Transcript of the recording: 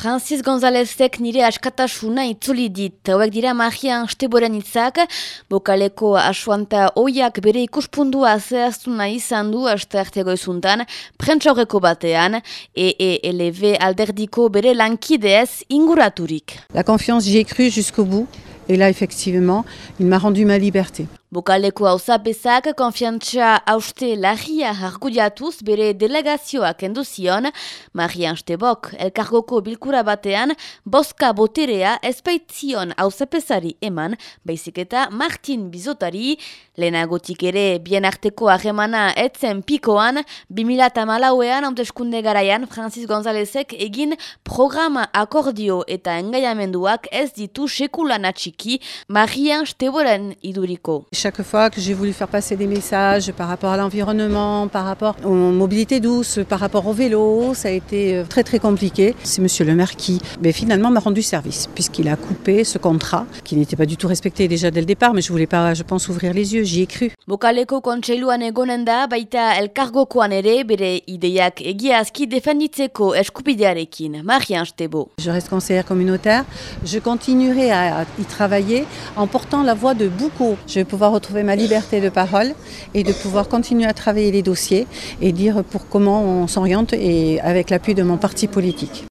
Francis Gonzalezek nire askatasuna itzuli dit. Hauek dira magian steboren itzak, bokaleko asuanta oiak bere ikuspundua zehaztu nahi izan du aste artego izuntan, prentsaurreko batean, EELV alderdiko bere lankideez inguraturik. La confiance, j'y ai cru jusqu'au bout. Et là, effectivement, il m'a rendu ma liberté. Bokaleko hauzapezak konfiantza hauste lagia argudiatuz bere delegazioak enduzion, Marian Stebok, elkargoko bilkura batean, boska boterea ezpaitzion hauzapezari eman, baizik eta Martin Bizotari, lehenagotik ere bien arteko ahemana etzen pikoan, 2000 malauean hauteskunde garaian Francis Gonzalezek egin programa akordio eta engaiamenduak ez ditu sekulan atxiki Marian Steboren iduriko. Chaque fois que j'ai voulu faire passer des messages par rapport à l'environnement, par rapport aux mobilités douces, par rapport au vélo, ça a été euh, très très compliqué. C'est Monsieur le maire qui mais finalement m'a rendu service puisqu'il a coupé ce contrat qui n'était pas du tout respecté déjà dès le départ, mais je voulais pas, je pense, ouvrir les yeux, j'y ai cru. Bokaleko kontseiluan egonen da, baita elkargokoan ere, bere ideiak egiazki defenditzeko. Marian Stebo. Je reste conseillère communautaire, je continuerai à y travailler en portant la voix de beaucoup. Je vais retrouver ma liberté de parole et de pouvoir continuer à travailler les dossiers et dire pour comment on s'oriente et avec l'appui de mon parti politique.